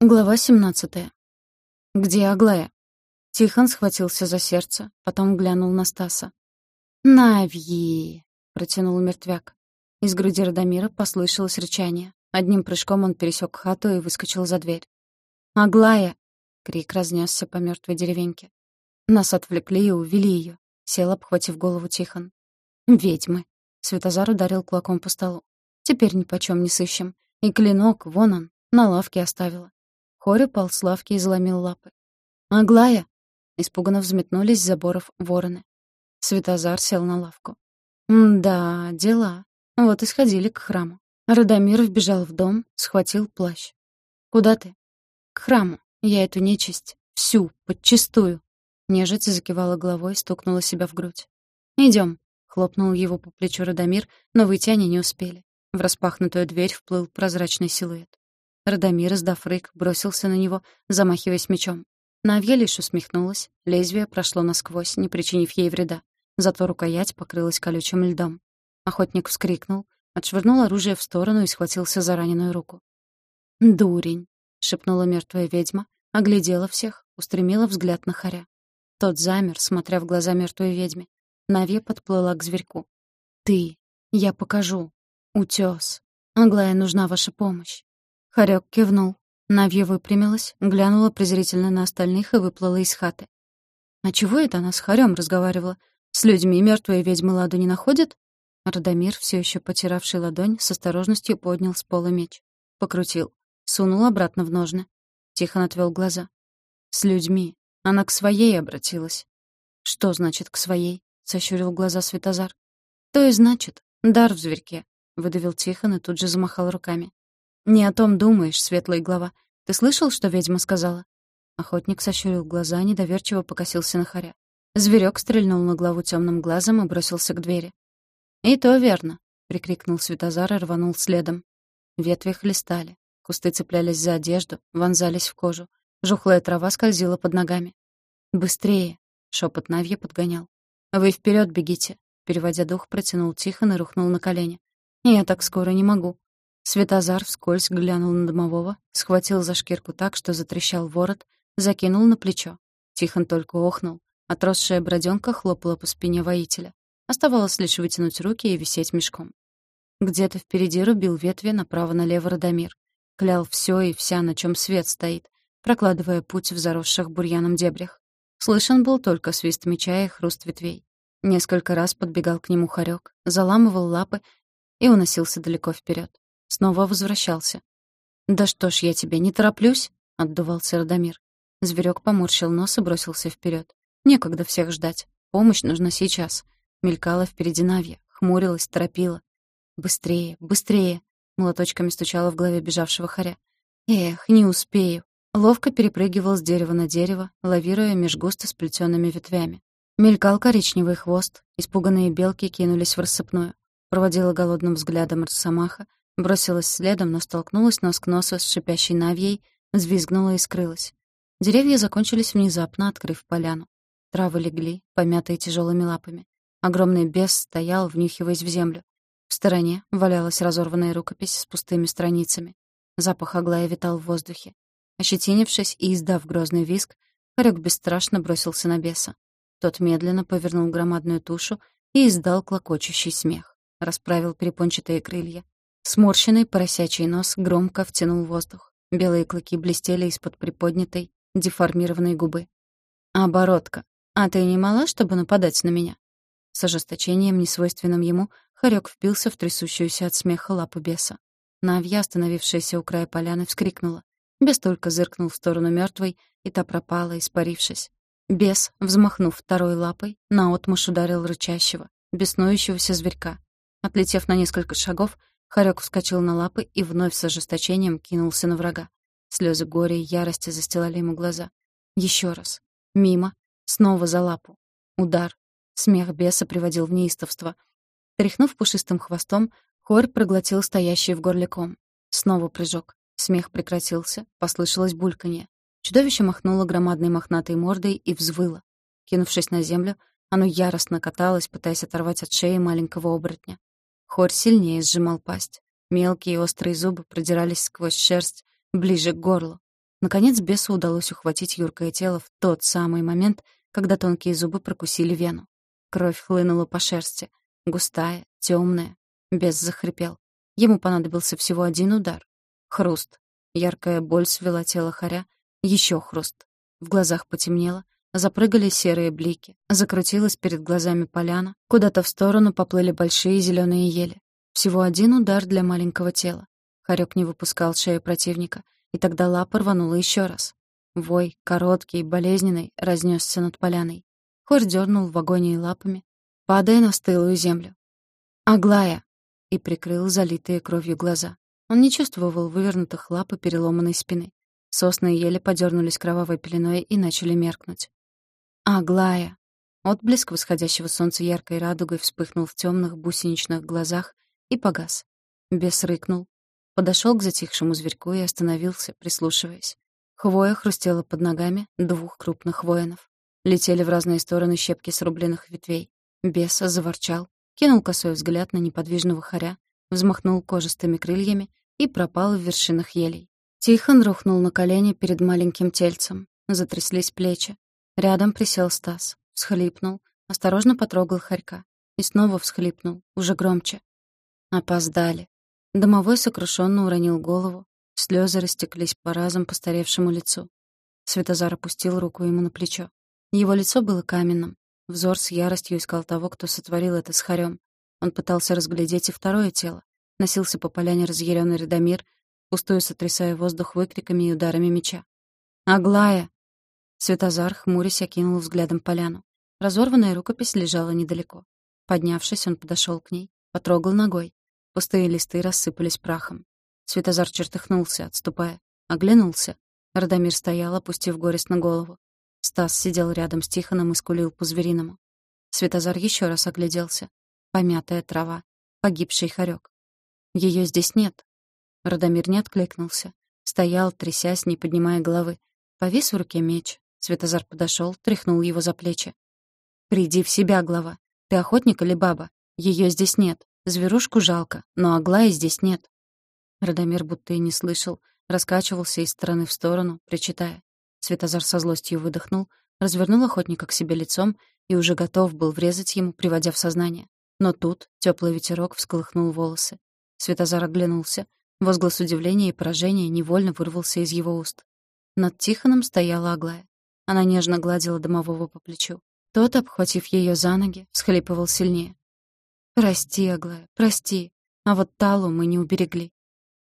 Глава 17. «Где Аглая?» Тихон схватился за сердце, потом глянул на Стаса. «Навьи!» — протянул мертвяк. Из груди Радомира послышалось рычание. Одним прыжком он пересек хату и выскочил за дверь. «Аглая!» — крик разнесся по мертвой деревеньке. Нас отвлекли и увели ее. Сел, обхватив голову Тихон. «Ведьмы!» — Светозар ударил кулаком по столу. «Теперь ни почем не сыщем. И клинок, вон он, на лавке оставила. Хоря лавки и заломил лапы. «Аглая!» Испуганно взметнулись с заборов вороны. Светозар сел на лавку. «Да, дела. Вот и сходили к храму». Радомир вбежал в дом, схватил плащ. «Куда ты?» «К храму. Я эту нечисть. Всю, подчистую». Нежить закивала головой, стукнула себя в грудь. Идем, хлопнул его по плечу Радомир, но выйти они не успели. В распахнутую дверь вплыл прозрачный силуэт. Радомир, сдав рык, бросился на него, замахиваясь мечом. Навья лишь усмехнулась, лезвие прошло насквозь, не причинив ей вреда. Зато рукоять покрылась колючим льдом. Охотник вскрикнул, отшвырнул оружие в сторону и схватился за раненую руку. «Дурень!» — шепнула мертвая ведьма, оглядела всех, устремила взгляд на Харя. Тот замер, смотря в глаза мертвой ведьме. Навья подплыла к зверьку. «Ты! Я покажу! Утёс! Аглая, нужна ваша помощь!» Харек кивнул. Навья выпрямилась, глянула презрительно на остальных и выплыла из хаты. «А чего это она с Харем разговаривала? С людьми мертвые ведьмы ладу не находят?» Радомир, все еще потиравший ладонь, с осторожностью поднял с пола меч. Покрутил. Сунул обратно в ножны. Тихон отвел глаза. «С людьми. Она к своей обратилась». «Что значит «к своей»?» — сощурил глаза Светозар. «То и значит. Дар в зверьке», — выдавил Тихон и тут же замахал руками. «Не о том думаешь, светлая глава. Ты слышал, что ведьма сказала?» Охотник сощурил глаза, недоверчиво покосился на хоря. Зверек стрельнул на главу темным глазом и бросился к двери. «И то верно», — прикрикнул Светозар и рванул следом. Ветви хлестали, кусты цеплялись за одежду, вонзались в кожу. Жухлая трава скользила под ногами. «Быстрее!» — шепот Навья подгонял. «Вы вперед бегите!» — переводя дух, протянул Тихон и рухнул на колени. «Я так скоро не могу. Светозар вскользь глянул на домового, схватил за шкирку так, что затрещал ворот, закинул на плечо. Тихон только охнул. Отросшая бродёнка хлопала по спине воителя. Оставалось лишь вытянуть руки и висеть мешком. Где-то впереди рубил ветви направо-налево Радомир. Клял всё и вся, на чём свет стоит, прокладывая путь в заросших бурьяном дебрях. Слышен был только свист меча и хруст ветвей. Несколько раз подбегал к нему хорек, заламывал лапы и уносился далеко вперед. Снова возвращался. «Да что ж я тебе, не тороплюсь?» — отдувался Радомир. Зверек поморщил нос и бросился вперед. «Некогда всех ждать. Помощь нужна сейчас». Мелькала впереди Навья, хмурилась, торопила. «Быстрее, быстрее!» — молоточками стучала в голове бежавшего хоря. «Эх, не успею!» Ловко перепрыгивал с дерева на дерево, лавируя меж густо сплетенными ветвями. Мелькал коричневый хвост, испуганные белки кинулись в рассыпную. Проводила голодным взглядом Росомаха, Бросилась следом, но столкнулась нос к носу с шипящей навьей, взвизгнула и скрылась. Деревья закончились внезапно, открыв поляну. Травы легли, помятые тяжелыми лапами. Огромный бес стоял, внюхиваясь в землю. В стороне валялась разорванная рукопись с пустыми страницами. Запах Аглая витал в воздухе. Ощетинившись и издав грозный виск, хорек бесстрашно бросился на беса. Тот медленно повернул громадную тушу и издал клокочущий смех. Расправил перепончатые крылья, Сморщенный поросячий нос громко втянул воздух. Белые клыки блестели из-под приподнятой, деформированной губы. «Оборотка, а ты не мала, чтобы нападать на меня?» С ожесточением, несвойственным ему, хорек впился в трясущуюся от смеха лапу беса. Навья, остановившаяся у края поляны, вскрикнула. Бес только зыркнул в сторону мертвой, и та пропала, испарившись. Бес, взмахнув второй лапой, наотмашь ударил рычащего, беснующегося зверька. Отлетев на несколько шагов, Хорёк вскочил на лапы и вновь с ожесточением кинулся на врага. Слезы горя и ярости застилали ему глаза. Еще раз. Мимо. Снова за лапу. Удар. Смех беса приводил в неистовство. Тряхнув пушистым хвостом, Хорь проглотил стоящий в горле ком. Снова прыжок. Смех прекратился, послышалось бульканье. Чудовище махнуло громадной мохнатой мордой и взвыло. Кинувшись на землю, оно яростно каталось, пытаясь оторвать от шеи маленького оборотня. Хорь сильнее сжимал пасть. Мелкие острые зубы продирались сквозь шерсть, ближе к горлу. Наконец бесу удалось ухватить юркое тело в тот самый момент, когда тонкие зубы прокусили вену. Кровь хлынула по шерсти. Густая, темная. Бес захрипел. Ему понадобился всего один удар. Хруст. Яркая боль свела тело хоря. Еще хруст. В глазах потемнело, запрыгали серые блики. Закрутилась перед глазами поляна. Куда-то в сторону поплыли большие зеленые ели. Всего один удар для маленького тела. Хорек не выпускал шею противника, и тогда лапа рванула еще раз. Вой, короткий, болезненный, разнесся над поляной. Хорь дернул в агонии лапами, падая на стылую землю. «Аглая!» и прикрыл залитые кровью глаза. Он не чувствовал вывернутых лап и переломанной спины. Сосны еле подернулись кровавой пеленой и начали меркнуть. «Аглая!» Отблеск восходящего солнца яркой радугой вспыхнул в темных бусиничных глазах и погас. Бес рыкнул, подошел к затихшему зверьку и остановился, прислушиваясь. Хвоя хрустела под ногами двух крупных воинов. Летели в разные стороны щепки срубленных ветвей. Бес заворчал, кинул косой взгляд на неподвижного хоря, взмахнул кожистыми крыльями и пропал в вершинах елей. Тихон рухнул на колени перед маленьким тельцем. Затряслись плечи. Рядом присел Стас, всхлипнул, осторожно потрогал хорька. И снова всхлипнул, уже громче. Опоздали. Домовой сокрушенно уронил голову. Слезы растеклись по разом постаревшему лицу. Светозар опустил руку ему на плечо. Его лицо было каменным, Взор с яростью искал того, кто сотворил это с хорем. Он пытался разглядеть и второе тело. Носился по поляне разъяренный Радомир, пустую сотрясая воздух выкриками и ударами меча. «Аглая!» Светозар, хмурясь, окинул взглядом поляну. Разорванная рукопись лежала недалеко. Поднявшись, он подошел к ней, потрогал ногой. Пустые листы рассыпались прахом. Светозар чертыхнулся, отступая. Оглянулся. Радомир стоял, опустив горестно голову. Стас сидел рядом с Тихоном и скулил по-звериному. Светозар еще раз огляделся. Помятая трава, погибший хорек. Ее здесь нет. Радомир не откликнулся. Стоял, трясясь, не поднимая головы. Повис в руке меч. Светозар подошел, тряхнул его за плечи. «Приди в себя, глава. Ты охотник или баба? Ее здесь нет. Зверушку жалко, но Аглаи здесь нет». Радомир будто и не слышал, раскачивался из стороны в сторону, причитая. Светозар со злостью выдохнул, развернул охотника к себе лицом и уже готов был врезать ему, приводя в сознание. Но тут теплый ветерок всколыхнул волосы. Светозар оглянулся. Возглас удивления и поражения невольно вырвался из его уст. Над Тихоном стояла Аглая. Она нежно гладила домового по плечу. Тот, обхватив ее за ноги, всхлипывал сильнее. «Прости, Аглая, прости. А вот Талу мы не уберегли».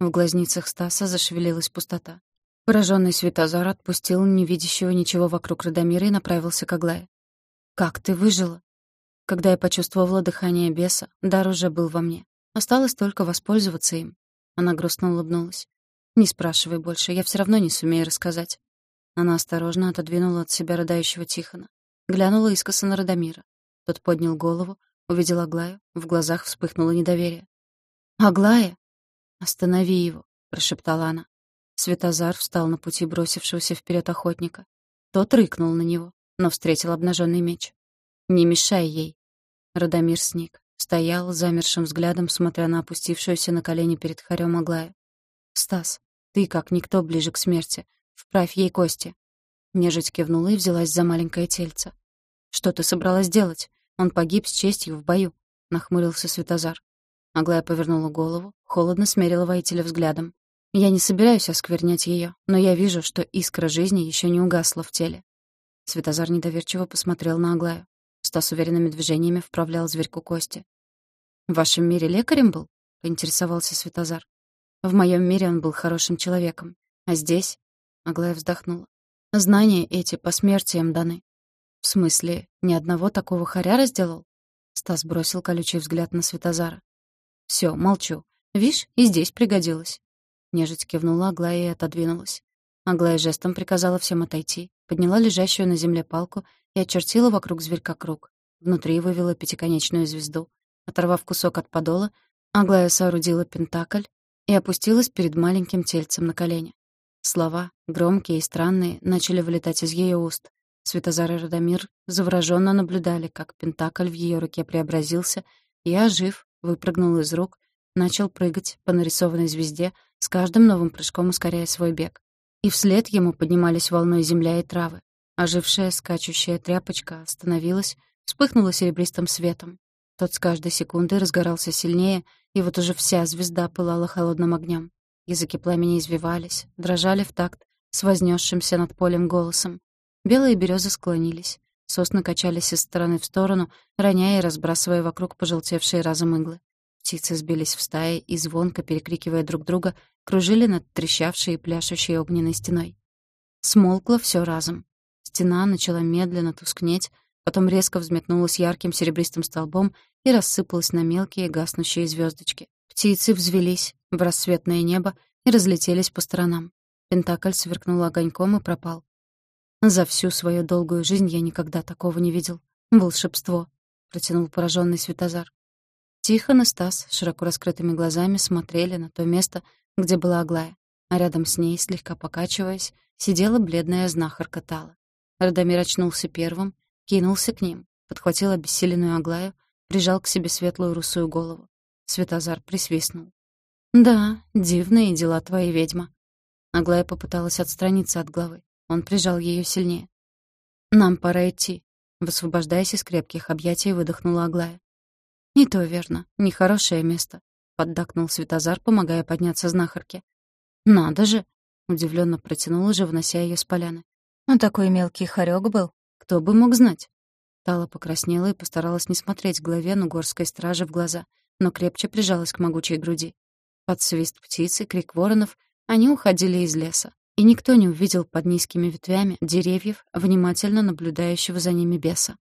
В глазницах Стаса зашевелилась пустота. Пораженный Светозар отпустил невидящего ничего вокруг Радомира и направился к Аглае. «Как ты выжила?» Когда я почувствовала дыхание беса, дар уже был во мне. Осталось только воспользоваться им. Она грустно улыбнулась. «Не спрашивай больше, я все равно не сумею рассказать». Она осторожно отодвинула от себя рыдающего Тихона. Глянула искоса на Радомира. Тот поднял голову, увидел Аглаю, в глазах вспыхнуло недоверие. «Аглая!» «Останови его», — прошептала она. Светозар встал на пути бросившегося вперед охотника. Тот рыкнул на него, но встретил обнаженный меч. «Не мешай ей!» Радомир сник, стоял замершим взглядом, смотря на опустившуюся на колени перед хорем Аглаю. «Стас, ты, как никто, ближе к смерти. Вправь ей кости». Нежить кивнула и взялась за маленькое тельце. «Что ты собралась делать? Он погиб с честью в бою», — нахмурился Светозар. Аглая повернула голову, холодно смерила воителя взглядом. Я не собираюсь осквернять ее, но я вижу, что искра жизни еще не угасла в теле. Светозар недоверчиво посмотрел на Аглаю. Стас уверенными движениями вправлял зверьку кости. «В вашем мире лекарем был?» — поинтересовался Светозар. «В моем мире он был хорошим человеком. А здесь...» — Аглая вздохнула. «Знания эти по смертиям даны». «В смысле, ни одного такого хоря сделал?» Стас бросил колючий взгляд на Светозара. «Всё, молчу. Вишь, и здесь пригодилось. Нежить кивнула Аглая и отодвинулась. Аглая жестом приказала всем отойти, подняла лежащую на земле палку и очертила вокруг зверька круг. Внутри вывела пятиконечную звезду. Оторвав кусок от подола, Аглая соорудила пентакль и опустилась перед маленьким тельцем на колени. Слова, громкие и странные, начали вылетать из ее уст. Светозар и Радомир завороженно наблюдали, как пентакль в ее руке преобразился и, ожив, выпрыгнул из рук, начал прыгать по нарисованной звезде, с каждым новым прыжком ускоряя свой бег. и вслед ему поднимались волной земля и травы. Ожившая, скачущая тряпочка остановилась, вспыхнула серебристым светом. Тот с каждой секундой разгорался сильнее, и вот уже вся звезда пылала холодным огнем. Языки пламени извивались, дрожали в такт с вознесшимся над полем голосом. Белые березы склонились, сосны качались из стороны в сторону, роняя и разбрасывая вокруг пожелтевшие разом иглы. Птицы сбились в стаи и, звонко перекрикивая друг друга, кружили над трещавшей и пляшущей огненной стеной. Смолкло все разом. Стена начала медленно тускнеть, потом резко взметнулась ярким серебристым столбом и рассыпалась на мелкие гаснущие звездочки. Птицы взвелись в рассветное небо и разлетелись по сторонам. Пентакль сверкнул огоньком и пропал. За всю свою долгую жизнь я никогда такого не видел. Волшебство, протянул пораженный Светозар. Тихон и Стас широко раскрытыми глазами смотрели на то место, где была Аглая, а рядом с ней, слегка покачиваясь, сидела бледная знахарка Тала. Радомир очнулся первым, кинулся к ним, подхватил обессиленную Аглаю, прижал к себе светлую русую голову. Светозар присвистнул. «Да, дивные дела твои, ведьма». Аглая попыталась отстраниться от главы. Он прижал ее сильнее. «Нам пора идти», — высвобождаясь из крепких объятий, выдохнула Аглая. «Не то верно, нехорошее место», — поддакнул Светозар, помогая подняться знахарке. «Надо же!» — удивленно протянула же, внося ее с поляны. «А такой мелкий хорек был. Кто бы мог знать?» Тала покраснела и постаралась не смотреть главену горской стражи в глаза, но крепче прижалась к могучей груди. Под свист птицы, крик воронов они уходили из леса, и никто не увидел под низкими ветвями деревьев, внимательно наблюдающего за ними беса.